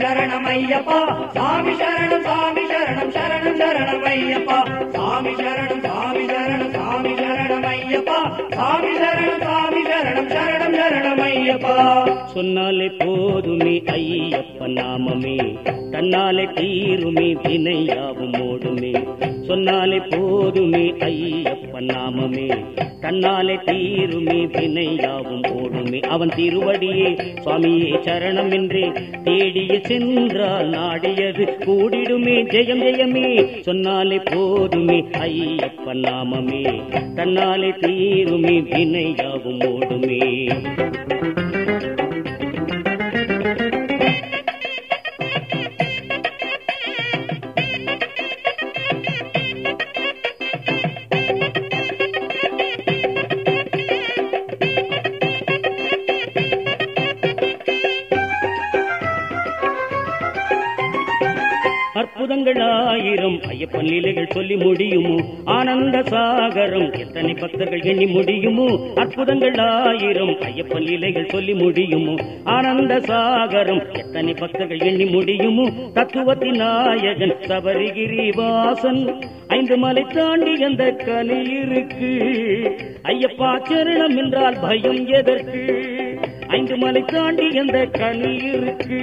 சரணம் ஐயப்பா சாமி சரணம் சாமி சரணம் சரணம் சரணம் ஐயப்பா சாமி சரணம் சாமி சரணம் சாமி சரணம் ஐயப்பா சாமி சரணம் சாமி சரணம் சரணம் சரணம் ஐயப்பா சொன்னாலே போதுமே ஐயப்ப நாமமே சொன்னாலே தீருமே வினையாவும் ஓடுமே. சொன்னாலே போதுமே ஐயப்ப நாமமே. தன்னாலே தீருமே வினையாவும் ஓடுமே. அவன் திருவடியே சுவாமியே சரணம் என்றே தேடிய சென்றால் நாடியது கூடிடுமே. ஜெயம் ஜெயமே. சொன்னாலே போதுமே ஐயப்ப நாமமே. தன்னாலே தீருமே வினையாவும் ஓடுமே. அற்புதங்கள் ஆயிரம் ஐயப்பன் லீலைகள் சொல்லி முடியுமோ? ஆனந்த சாகரம் எத்தனை பக்தர்கள் எண்ணி முடியுமோ? அற்புதங்கள் ஆயிரம் ஐயப்பன் லீலைகள் சொல்லி முடியுமோ? ஆனந்த சாகரம் எத்தனை பக்தர்கள் எண்ணி முடியுமோ? தத்துவத்தின் நாயகன் சபரிகிரி வாசன் ஐந்து மலை தாண்டி அந்த கனி இருக்கு? ஐயப்பா சரணம் என்றால் பயம் எதற்கு? ஐந்து மலை தாண்டி எந்த கனி இருக்கு?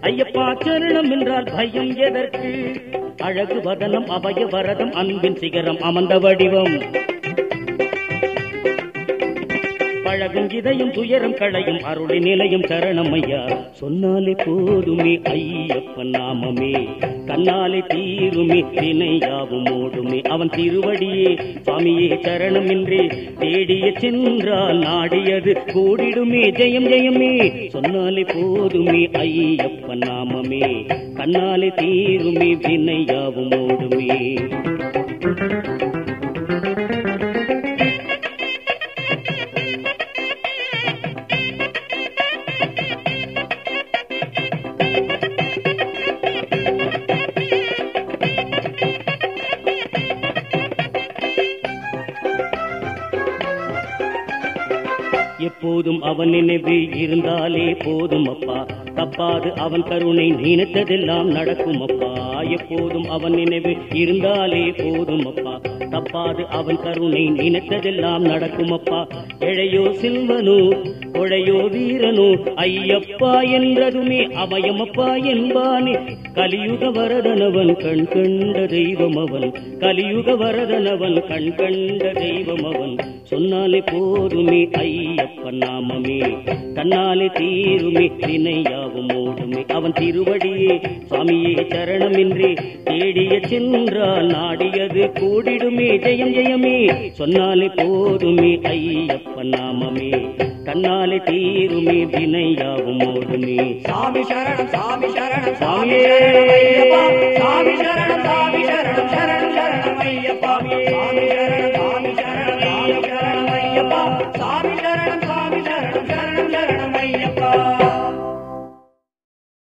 ஐயப்பா சரணம் என்றால் பயம் எதற்கு? அழகு வதனம் அபய வரதம் அன்பின் சிகரம் அமர்ந்த வடிவம். பழகும் இதயம் துயரம் களையும் அருளி நிலையும் சரணம் ஐயா. சொன்னாலே போதுமே ஐயப்பன் நாமமே. தன்னாலே தீருமே தினையாவும் ஓடுமே. அவன் திருவடியே சுவாமியே சரணம் என்றே தேடிய சென்றால் நாடியது கூடிடுமே. ஜெயம் ஜெயமே சொன்னாலே போதுமே ஐயப்பன் நாமமே. கண்ணாலே தீருமே வினையாவும் ஓடுமே. எப்போதும் அவன் நினைவு இருந்தாலே போதும் அப்பா. தப்பாது அவன் கருணை நினைத்ததெல்லாம் நடக்கும் அப்பா. எப்போதும் அவன் நினைவு இருந்தாலே போதும் அப்பா. தப்பாது அவன் கருணை நினைத்ததெல்லாம் நடக்கும் அப்பா. இழையோ சில்வனோ கொழையோ வீரனோ ஐயப்பா என்றதுமே அவயமப்பா என்பானே. கலியுக வரதனவன் கண் கண்ட தெய்வம் அவன். கலியுக வரதனவன் கண் கண்ட தெய்வம் அவன். சொன்னாலே போதுமே ஐயப்பன் நாமமே. தன்னாலே தீருமே தினையாவும் ஓடுமே. அவன் திருவடியே சுவாமியே சரணமின்றி தேடிய சென்றால் நாடியது கூடிடுமே. ஜெயம் ஜெயமே சொன்னாலே போதுமே ஐயப்பன் நாமமே. தன்னாலே தீருமே வினையாவும் ஓடுமே. சாமி சரணம் சாமி சரணம் சாமியே